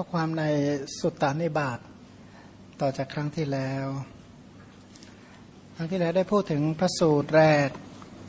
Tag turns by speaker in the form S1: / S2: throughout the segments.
S1: ข้อความในสุตตานิบาตต่อจากครั้งที่แล้ว ครั้งที่แล้วได้พูดถึงพระสูตรแรก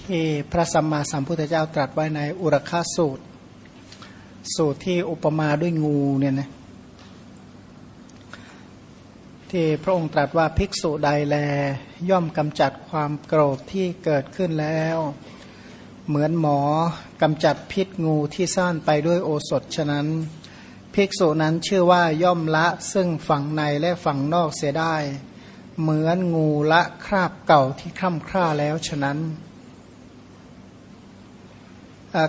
S1: ที่พระสัมมาสัมพุทธเจ้าตรัสไว้ในอุรคาสูตร สูตรที่อุปมาด้วยงูเนี่ยนะที่พระองค์ตรัสว่าภิกษุใดแล ย่อมกำจัดความโกรธที่เกิดขึ้นแล้ว เหมือนหมอกำจัดพิษงูที่ซ่านไปด้วยโอสถฉะนั้น ภิกษุนั้นชื่อว่าย่อมละซึ่งฝั่งในและฝั่งนอกเสียได้ เหมือนงูละคราบเก่าที่คล่ำคร่าแล้วฉะนั้น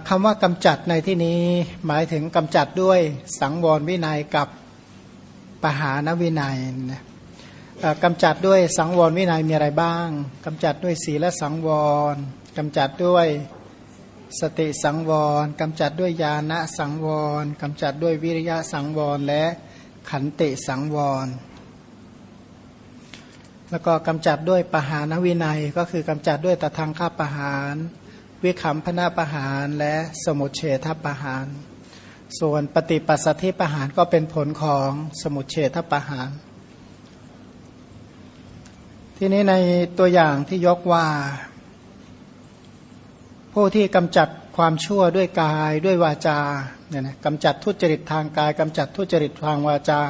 S1: คำว่ากำจัดในที่นี้หมายถึงกำจัดด้วยสังวรวินัยกับปหานวินัยนะกำจัดด้วยสังวรวินัยมีอะไรบ้างกำจัดด้วยศีลสังวรกำจัดด้วย สติสังวรกำจัดด้วยญาณสังวรกำจัดด้วยวิริยะสังวรและขันติสังวร แล้วก็กำจัดด้วยปหานวินัยก็คือกำจัดด้วยตะทางข้าปหารวิคัมพนาปหารและสมุเฉทปหารส่วนปฏิปัสสธิปหารก็เป็นผลของสมุเฉทปหารที่นี้ในตัวอย่างที่ยกว่า ผู้ที่กำจัดความชั่วด้วยกายด้วยวาจาเนี่ยนะกำจัดทุจริตทางกายกำจัดทุจริตทางวาจา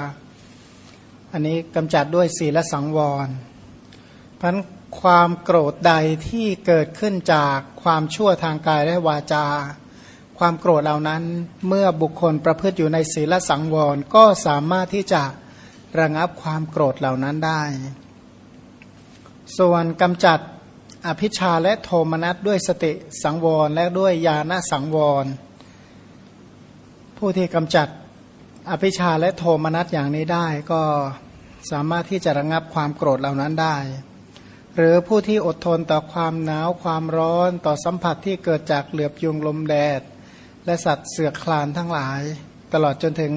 S1: อันนี้กำจัดด้วยศีลสังวรพันความโกรธใดที่เกิดขึ้นจากความชั่วทางกายและวาจา ความโกรธเหล่านั้นเมื่อบุคคลประพฤติอยู่ในศีลสังวรก็สามารถที่จะระงับความโกรธเหล่านั้นได้ ส่วนกำจัด อภิชาและโทมนัสด้วยสติสังวรและด้วยญาณสังวร ผู้ที่กำจัดอภิชาและโทมนัสอย่างนี้ได้ก็สามารถที่จะระงับความโกรธเหล่านั้นได้ หรือผู้ที่อดทนต่อความหนาวความร้อนต่อสัมผัสที่เกิดจากเหลือบยุงลมแดด และสัตว์เสือคลานทั้งหลาย ตลอดจนถึง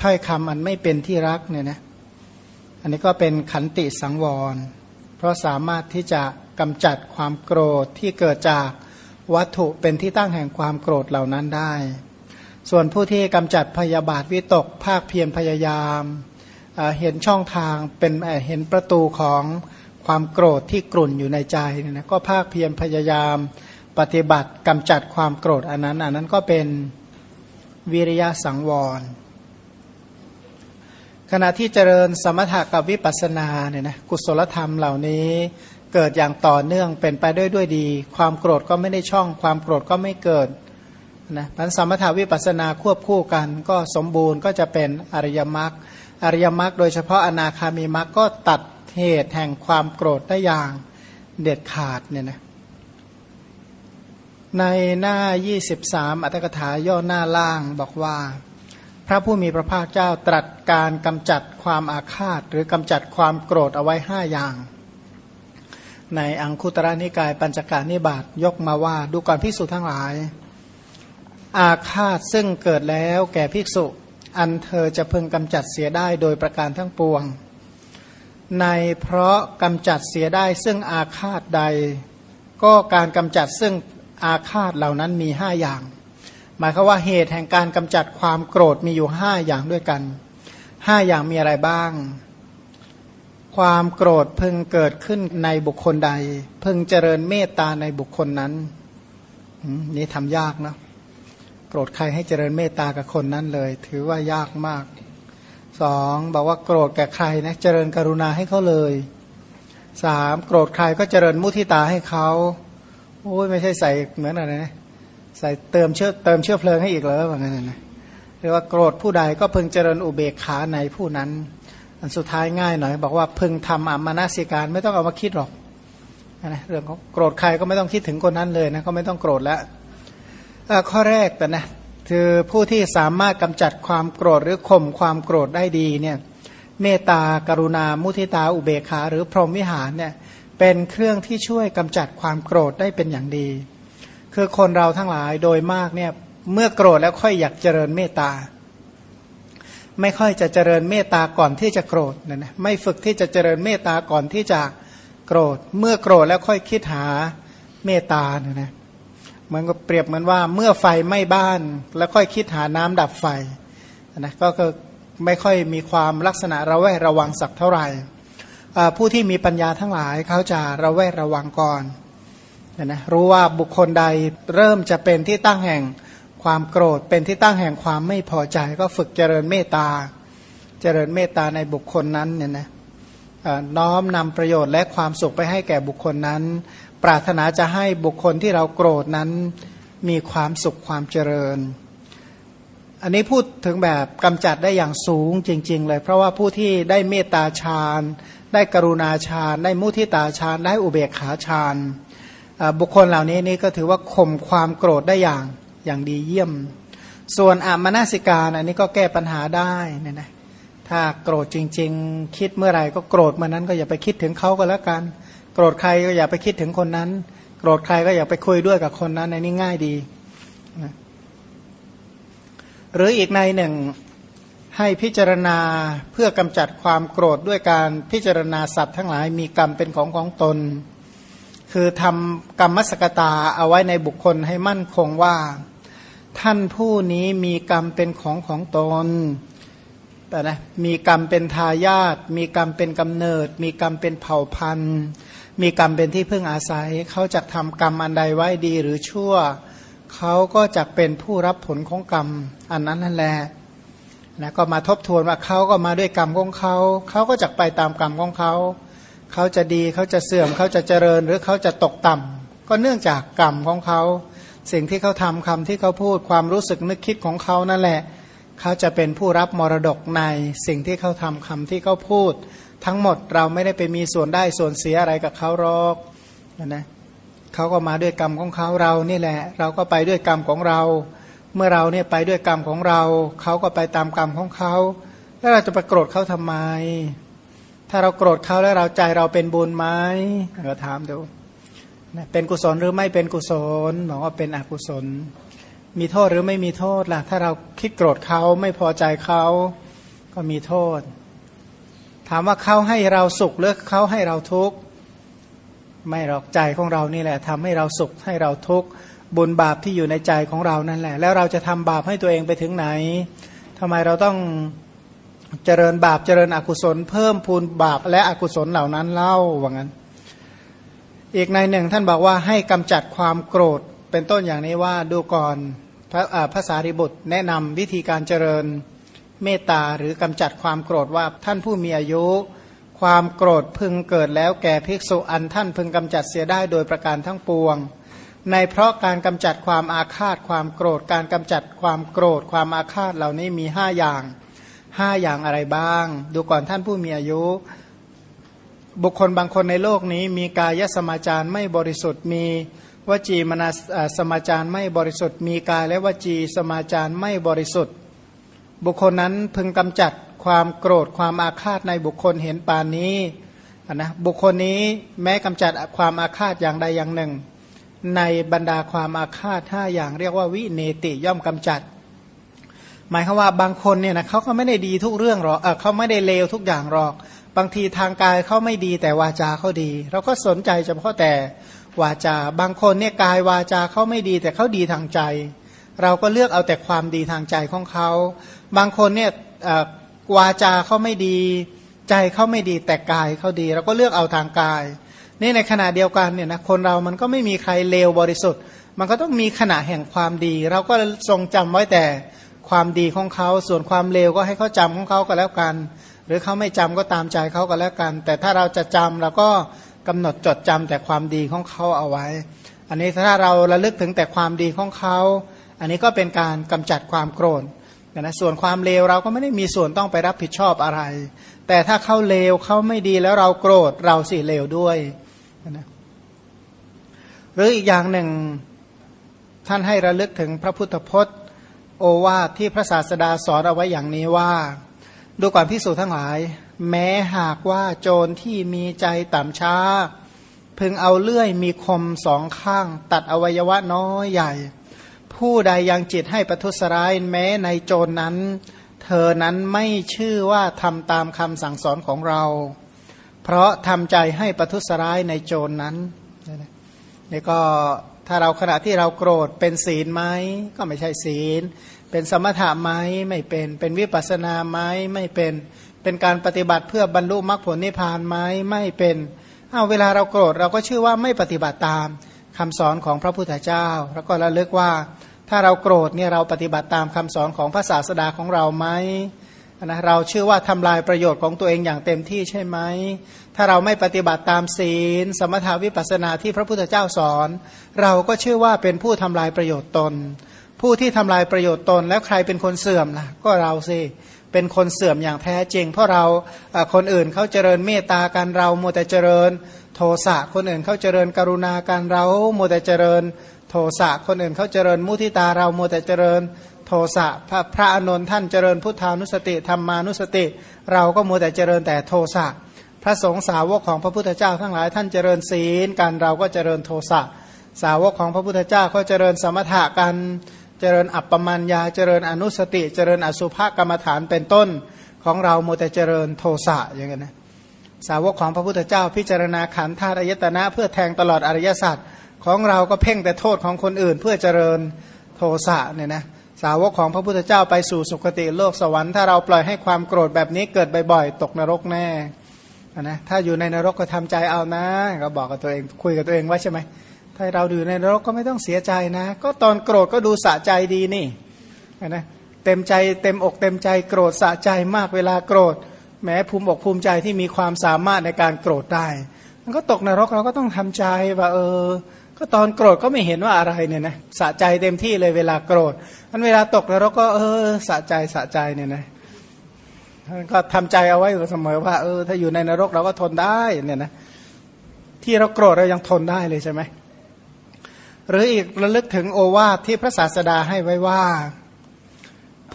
S1: ถ้อยคำอันไม่เป็นที่รักเนี่ยนะอันนี้ก็เป็นขันติสังวร เพราะสามารถที่จะ กำจัดความโกรธที่เกิดจากวัตถุเป็นที่ตั้งแห่งความโกรธเหล่านั้นได้ ส่วนผู้ที่กำจัดพยาบาทวิตกภาคเพียรพยายามเห็นช่องทางเป็นเห็นประตูของความโกรธที่กลุ่นอยู่ในใจเนี่ยนะก็ภาคเพียรพยายามปฏิบัติกำจัดความโกรธอันนั้น อันนั้นก็เป็นวิริยะสังวร ขณะที่เจริญสมถะกับวิปัสสนาเนี่ยนะกุศลธรรมเหล่านี้ เกิดอย่างต่อเนื่องเป็นไปด้วยด้วยดี ความโกรธก็ไม่ได้ช่อง ความโกรธก็ไม่เกิดนะพันสมถาวิปัสนาควบคู่กัน ก็สมบูรณ์ก็จะเป็นอริยมรรคอริยมรรคโดยเฉพาะอนาคามีมรรคก็ตัดเหตุแห่งความโกรธได้อย่างเด็ดขาดเนี่ยนะในหน้า 23 อัตถกถาย่อหน้าล่างบอกว่า พระผู้มีพระภาคเจ้าตรัสการกำจัดความอาฆาต หรือกำจัดความโกรธเอาไว้ห้าอย่าง ในอังคุตระนิกายปัญจการนิบาตยกมาว่าดูก่อนภิกษุทั้งหลาย อาฆาตซึ่งเกิดแล้วแก่ภิกษุ อันเธอจะพึงกำจัดเสียได้โดยประการทั้งปวง ในเพราะกำจัดเสียได้ซึ่งอาฆาตใด ก็การกำจัดซึ่งอาฆาตเหล่านั้นมีห้าอย่าง หมายคือว่าเหตุแห่งการกำจัดความโกรธมีอยู่ห้าอย่างด้วยกันห้าอย่างมีอะไรบ้าง ความโกรธพึงเกิดขึ้นในบุคคลใด พึงเจริญเมตตาในบุคคลนั้นนี่ทำยากนะโกรธใครให้เจริญเมตตากับคนนั้นเลย ถือว่ายากมากสองบอกว่าโกรธแก่ใครนะเจริญกรุณาให้เขาเลยสามโกรธใครก็เจริญมุทิตาให้เขาโอ้ยไม่ใช่ใส่เหมือนอะไรนะใส่เติมเชื้อเติมเชื้อเพลิงให้อีกเลยว่างั้นนะเรียกว่าโกรธผู้ใดก็พึงเจริญอุเบกขาในผู้นั้น อันสุดท้ายง่ายหน่อย บอกว่าพึงทำอามานาสิการไม่ต้องเอามาคิดหรอกนะเรื่องของโกรธใครก็ไม่ต้องคิดถึงคนนั้นเลยนะก็ไม่ต้องโกรธแล้วข้อแรกแต่นะคือผู้ที่สามารถกำจัดความโกรธหรือข่มความโกรธได้ดีเนี่ยเมตตากรุณา มุทิตาอุเบกขาหรือพรหมวิหารเนี่ยเป็นเครื่องที่ช่วยกำจัดความโกรธได้เป็นอย่างดี คือคนเราทั้งหลายโดยมากเนี่ยเมื่อโกรธแล้วค่อยอยากเจริญเมตตา ไม่ค่อยจะเจริญเมตตาก่อนที่จะโกรธนะนะไม่ฝึกที่จะเจริญเมตตาก่อนที่จะโกรธ เมื่อโกรธแล้วค่อยคิดหาเมตตาเนี่ยนะมือนกับเปรียบเหมือนว่าเมื่อไฟไหม้บ้าน แล้วค่อยคิดหาน้ำดับไฟนะก็คือไม่ค่อยมีความลักษณะระแวดระวังสักเท่าไหร่ผู้ที่มีปัญญาทั้งหลายเขาจะระแวดระวังก่อนนะรู้ว่าบุคคลใดเริ่มจะเป็นที่ตั้งแห่ง ความโกรธเป็นที่ตั้งแห่งความไม่พอใจ ก็ฝึกเจริญเมตตา เจริญเมตตาในบุคคลนั้นเนี่ยนะน้อมนำประโยชน์และความสุขไปให้แก่บุคคลนั้น ปรารถนาจะให้บุคคลที่เราโกรธนั้นมีความสุขความเจริญ อันนี้พูดถึงแบบกำจัดได้อย่างสูงจริง ๆ เลย เพราะว่าผู้ที่ได้เมตตาฌานได้กรุณาฌานได้มุทิตาฌานได้อุเบกขาฌานบุคคลเหล่านี้นี่ก็ถือว่าข่มความโกรธได้อย่าง อย่างดีเยี่ยม ส่วนอามนาสิการอันนี้ก็แก้ปัญหาได้นี่นะถ้าโกรธจริง ๆ คิดเมื่อไหร่ก็โกรธเมื่อนั้นก็อย่าไปคิดถึงเขาก็แล้วกัน โกรธใครก็อย่าไปคิดถึงคนนั้น โกรธใครก็อย่าไปคุยด้วยกับคนนั้นในนี้ง่ายดีนะหรืออีกในหนึ่งให้พิจารณาเพื่อกำจัดความโกรธด้วยการพิจารณาสัตว์ทั้งหลายมีกรรมเป็นของของตน คือทำกรรมสกตาเอาไว้ในบุคคลให้มั่นคงว่า ท่านผู้นี้มีกรรมเป็นของของตนแต่นะมีกรรมเป็นทายาทมีกรรมเป็นกำเนิด มีกรรมเป็นเผ่าพันธุ์ มีกรรมเป็นที่พึ่งอาศัย เขาจะทำกรรมอันใดไว้ดีหรือชั่ว เขาก็จะเป็นผู้รับผลของกรรม อันนั้นนั่นแหละนะก็มาทบทวนว่าเขาก็มาด้วยกรรมของเขา เขาก็จะไปตามกรรมของเขา เขาจะดีเขาจะเสื่อมเขาจะเจริญหรือเขาจะตกต่ำก็เนื่องจากกรรมของเขา สิ่งที่เขาทำคำที่เขาพูดความรู้สึกนึกคิดของเขานั่นแหละ เขาจะเป็นผู้รับมรดกในสิ่งที่เขาทำคำที่เขาพูด ทั้งหมดเราไม่ได้ไปมีส่วนได้ส่วนเสียอะไรกับเขาหรอกนะเขาก็มาด้วยกรรมของเขาเรานี่แหละ เราก็ไปด้วยกรรมของเรา เมื่อเราเนี่ยไปด้วยกรรมของเรา เขาก็ไปตามกรรมของเขา แล้วเราจะไปโกรธเขาทำไม ถ้าเราโกรธเขาแล้วเราใจเราเป็นบุญไหมเราถามดูเป็นกุศลหรือไม่เป็นกุศลบอกว่าเป็นอกุศล มีโทษหรือไม่มีโทษล่ะ ถ้าเราคิดโกรธเขาไม่พอใจเขาก็มีโทษ ถามว่าเขาให้เราสุขหรือเขาให้เราทุกข์ไม่หรอกใจของเรานี่แหละทำให้เราสุขให้เราทุกข์บุญบาปที่อยู่ในใจของเรานั่นแหละ แล้วเราจะทำบาปให้ตัวเองไปถึงไหนทำไมเราต้อง เจริญบาปเจริญอกุศล เพิ่มพูนบาปและอกุศลเหล่านั้นเล่าว่างั้น อีกในหนึ่งท่านบอกว่าให้กำจัดความโกรธเป็นต้นอย่างนี้ว่าดูก่อนพระภาษาริบุตรแนะนำวิธีการเจริญเมตตาหรือกำจัดความโกรธว่าท่านผู้มีอายุ ความโกรธพึงเกิดแล้วแก่ภิกษุอันท่านพึงกำจัดเสียได้โดยประการทั้งปวง ในเพราะการกำจัดความอาฆาตความโกรธ การกำจัดความโกรธความอาฆาตเหล่านี้มีห้าอย่าง ห้าอย่างอะไรบ้าง ดูก่อนท่านผู้มีอายุ บุคคลบางคนในโลกนี้ มีกายสมาจารไม่บริสุทธิ์มีวจีมนาสมาจารไม่บริสุทธิ์ มีกายและวจีสมาจารไม่บริสุทธิ์ บุคคลนั้นพึงกำจัดความโกรธความอาฆาตในบุคคลเห็นปานนี้นะบุคคลนี้แม้กำจัดความอาฆาตอย่างใดอย่างหนึ่ง ในบรรดาความอาฆาตห้าอย่างเรียกว่าวิเนติย่อมกำจัด หมายคือว่าบางคนเนี่ยนะเขาก็ไม่ได้ดีทุกเรื่องหรอกเออเขาไม่ได้เลวทุกอย่างหรอก บางทีทางกายเขาไม่ดีแต่วาจาเขาดี เราก็สนใจเฉพาะแต่วาจา บางคนเนี่ยกายวาจาเขาไม่ดีแต่เขาดีทางใจ เราก็เลือกเอาแต่ความดีทางใจของเขา บางคนเนี่ยวาจาเขาไม่ดี ใจเขาไม่ดีแต่กายเขาดี เราก็เลือกเอาทางกาย นี่ในขณะเดียวกันเนี่ยนะคนเรามันก็ไม่มีใครเลวบริสุทธิ์ มันก็ต้องมีขณะแห่งความดี เราก็ทรงจำไว้แต่ ความดีของเขา ส่วนความเลวก็ให้เขาจำของเขาก็แล้วกัน หรือเขาไม่จำก็ตามใจเขาก็แล้วกัน แต่ถ้าเราจะจำเราก็กำหนดจดจำแต่ความดีของเขาเอาไว้ อันนี้ถ้าเราระลึกถึงแต่ความดีของเขา อันนี้ก็เป็นการกำจัดความโกรธนะส่วนความเลวเราก็ไม่ได้มีส่วนต้องไปรับผิดชอบอะไร แต่ถ้าเขาเลวเขาไม่ดีแล้วเราโกรธเราสิเลวด้วยนะหรืออีกอย่างหนึ่งท่านให้ระลึกถึงพระพุทธพจน์ โอวาทที่พระศาสดาสอนเอาไว้อย่างนี้ว่าดูก่อนพิสูจน์ทั้งหลาย แม้หากว่าโจรที่มีใจต่ำช้า พึงเอาเลื่อยมีคมสองข้าง ตัดอวัยวะน้อยใหญ่ ผู้ใดยังจิตให้ประทุษร้ายแม้ในโจรนนั้น เธอนั้นไม่ชื่อว่าทำตามคำสั่งสอนของเรา เพราะทำใจให้ประทุษร้ายในโจรนนั้นนี่ก็ ถ้าเราขณะที่เราโกรธเป็นศีลไหมก็ไม่ใช่ศีล เป็นสมถะไหมไม่เป็น เป็นวิปัสนาไหมไม่เป็น เป็นการปฏิบัติเพื่อบรรลุมรรคผลนิพพานไหมไม่เป็นเอาเวลาเราโกรธเราก็ชื่อว่าไม่ปฏิบัติตามคำสอนของพระพุทธเจ้า แล้วก็ระลึกว่า ถ้าเราโกรธเนี่ยเราปฏิบัติตามคำสอนของพระศาสดาของเราไหม นะเราเชื่อว่าทำลายประโยชน์ของตัวเองอย่างเต็มที่ใช่ไหม ถ้าเราไม่ปฏิบัติตามศีล สมถาวิปัสนาที่พระพุทธเจ้าสอน เราก็เชื่อว่าเป็นผู้ทำลายประโยชน์ตน ผู้ที่ทำลายประโยชน์ตน แล้วใครเป็นคนเสื่อมล่ะ ก็เราสิเป็นคนเสื่อมอย่างแท้จริง เพราะเราคนอื่นเขาเจริญเมตตากันเราโมแต่เจริญ โทสะคนอื่นเขาเจริญกรุณากันเราโมแต่เจริญ โทสะคนอื่นเขาเจริญมุทิตาเราโมแต่เจริญ โทสะพระพระอนนท่านเจริญพุทธานุสติธรรมานุสติ เราก็มัวแต่เจริญแต่โทสะพระสงฆ์สาวกของพระพุทธเจ้าทั้งหลายท่านเจริญศีลกันเราก็เจริญโทสะสาวกของพระพุทธเจ้าก็เจริญสมถะกันเจริญอัปปมัญญาเจริญอนุสติ เจริญอสุภกรรมฐานเป็นต้นของเราโมแต่เจริญโทสะอย่างนี้นะสาวกของพระพุทธเจ้าพิจารณาขันธ์ธาตุอายตนะเพื่อแทงตลอดอริยสัจของเราก็เพ่งแต่โทษของคนอื่นเพื่อเจริญโทสะเนี่ยนะ สาวกของพระพุทธเจ้าไปสู่สุคติโลกสวรรค์ถ้าเราปล่อยให้ความโกรธแบบนี้เกิดบ่อยๆ ตกนรกแน่นะถ้าอยู่ในนรกก็ทำใจเอานะ ก็บอกกับตัวเองคุยกับตัวเองไว้ใช่ไหมถ้าเราอยู่ในนรกก็ไม่ต้องเสียใจนะ ก็ตอนโกรธก็ดูสะใจดีนี่นะเต็มใจเต็มอกเต็มใจโกรธสะใจมากเวลาโกรธ แม้ภูมิอกภูมิใจที่มีความสามารถในการโกรธได้ มันก็ตกนรกเราก็ต้องทำใจว่าเออ ก็ตอนโกรธก็ไม่เห็นว่าอะไรเนี่ยนะสะใจเต็มที่เลยเวลาโกรธมันเวลาตกนรกก็เออสะใจสะใจเนี่ยนะก็ทำใจเอาไว้เสมอว่าเออถ้าอยู่ในนรกเราก็ทนได้เนี่ยนะที่เราโกรธเรายังทนได้เลยใช่ไหมหรืออีกระลึกถึงโอวาทที่พระศาสดาให้ไว้ว่า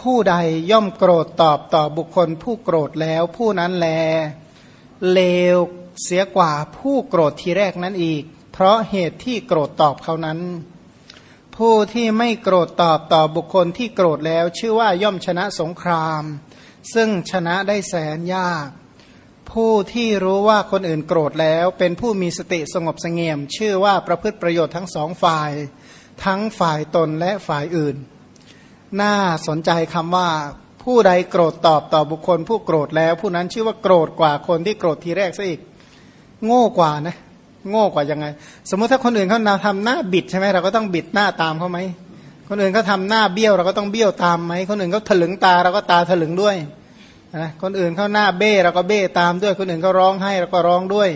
S1: ผู้ใดย่อมโกรธตอบต่อบุคคล ผู้โกรธแล้วผู้นั้นแลเลวเสียกว่าผู้โกรธทีแรกนั้นอีก เพราะเหตุที่โกรธตอบเขานั้น ผู้ที่ไม่โกรธตอบต่อบุคคลที่โกรธแล้ว ชื่อว่าย่อมชนะสงคราม ซึ่งชนะได้แสนยาก ผู้ที่รู้ว่าคนอื่นโกรธแล้ว เป็นผู้มีสติสงบสงเงียม ชื่อว่าประพฤติประโยชน์ทั้งสองฝ่าย ทั้งฝ่ายตนและฝ่ายอื่น น่าสนใจคำว่าผู้ใดโกรธตอบต่อบุคคลผู้โกรธแล้ว ผู้นั้นชื่อว่าโกรธกว่าคนที่โกรธทีแรกซะอีก โง่กว่านะ โง่กว่ายังไง สมมติถ้าคนอื่นเขาทำหน้าบิดใช่ไหมเราก็ต้องบิดหน้าตามเขาไหมคนอื่นเขาทาหน้าเบี้ยวเราก็ต้องเบี้ยวตามไหมคนอื่นเขาถลึงตาเราก็ตาถลึงด้วยนะคนอื่นเขาหน้าเบ้เราก็เบ้ตามด้วย คนอื่นเขาร้องให้เราก็ร้องด้วย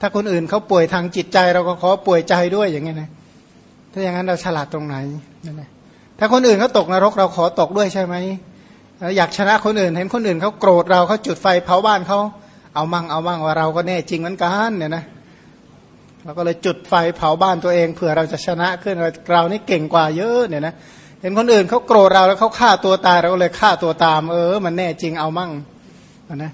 S1: ถ้าคนอื่นเขาป่วยทางจิตใจ เราก็ขอป่วยใจด้วยอย่างเงี้ยนะถ้าอย่างนั้นเราฉลาดตรงไหนนั่นแหละถ้าคนอื่นเขาตกนรกเราขอตกด้วยใช่ไหมอยากชนะคนอื่นเห็นคนอื่นเขาโกรธเราเขาจุดไฟเผาบ้านเขาเอามั่งเอามั่งว่าเราก็แน่จริงเหมือนกันเนี่ยนะ เราก็เลยจุดไฟเผาบ้านตัวเองเผื่อเราจะชนะขึ้นเรานี่เก่งกว่าเยอะเนี่ยนะเห็นคนอื่นเขาโกรธเราแล้วเขาฆ่าตัวตายเราก็เลยฆ่าตัวตาม เออ มันแน่จริงเอามั่งนะ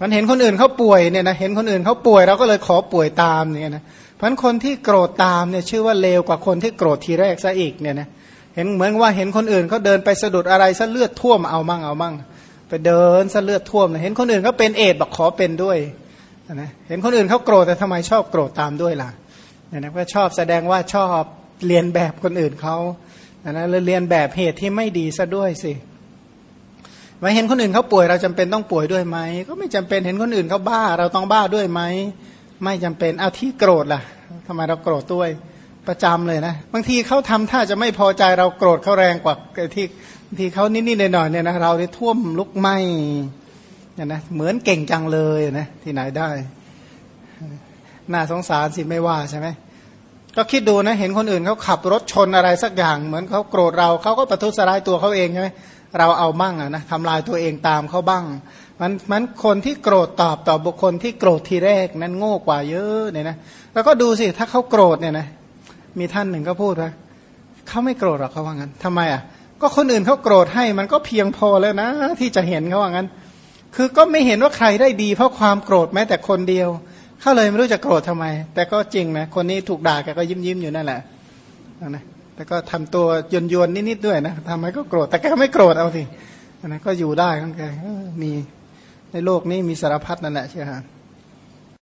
S1: มันเห็นคนอื่นเขาป่วยเนี่ยนะเห็นคนอื่นเขาป่วยเราก็เลยขอป่วยตามเนี่ยนะเพราะคนที่โกรธตามเนี่ยชื่อว่าเลวกว่าคนที่โกรธทีแรกซะอีกเนี่ยนะเห็นเหมือนว่าเห็นคนอื่นเขาเดินไปสะดุดอะไรซะเลือดท่วมเอามั่งเอามั่งไปเดินซะเลือดท่วมเห็นคนอื่นเขาเป็นเอดบอกขอเป็นด้วย นะเห็นคนอื่นเขาโกรธแต่ทำไมชอบโกรธตามด้วยล่ะเนี่ยนะก็ชอบแสดงว่าชอบเรียนแบบคนอื่นเขานะเรียนแบบเหตุที่ไม่ดีซะด้วยสิมาเห็นคนอื่นเขาป่วยเราจำเป็นต้องป่วยด้วยไหมก็ไม่จำเป็นเห็นคนอื่นเขาบ้า เราต้องบ้าด้วยไหมไม่จำเป็นเอาที่โกรธล่ะทำไมเราโกรธด้วยประจำเลยนะ บางทีเขาทำท่าจะไม่พอใจเราโกรธเขาแรงกว่าที่ที่เขานิดๆหน่อยๆเนี่ยนะเราได้ท่วมลุกไหม เนี่ยนะเหมือนเก่งจังเลยนะที่ไหนได้ น่าสงสารสิไม่ว่าใช่ไหมก็คิดดูนะเห็นคนอื่นเขาขับรถชนอะไรสักอย่าง เหมือนเขาโกรธเราเขาก็ประทุษร้ายตัวเขาเองใช่ไหมเราเอามั่งอะนะทำลายตัวเองตามเขาบ้าง มันมันคนที่โกรธตอบต่อบุคคลที่โกรธทีแรกนั้นโง่กว่าเยอะเนี่ยนะแล้วก็ดูสิถ้าเขาโกรธเนี่ยนะมีท่านหนึ่งก็พูดว่าเขาไม่โกรธหรอกเขาว่างั้นทำไมอะก็คนอื่นเขาโกรธให้มันก็เพียงพอแล้วนะ ที่จะเห็นเขาว่างั้น คือก็ไม่เห็นว่าใครได้ดี เพราะความโกรธแม้แต่คนเดียวเขาเลยไม่รู้จะโกรธทำไม แต่ก็จริงนะคนนี้ถูกด่าแกก็ยิ้มยิ้มอยู่นั่นแหละนะแต่ก็ทำตัวยนยนนิดๆด้วยนะทำไมก็โกรธแต่แกไม่โกรธเอาสินะก็อยู่ได้ของแกมีในโลกนี้มีสารพัดนั่นแหละใช่ไหม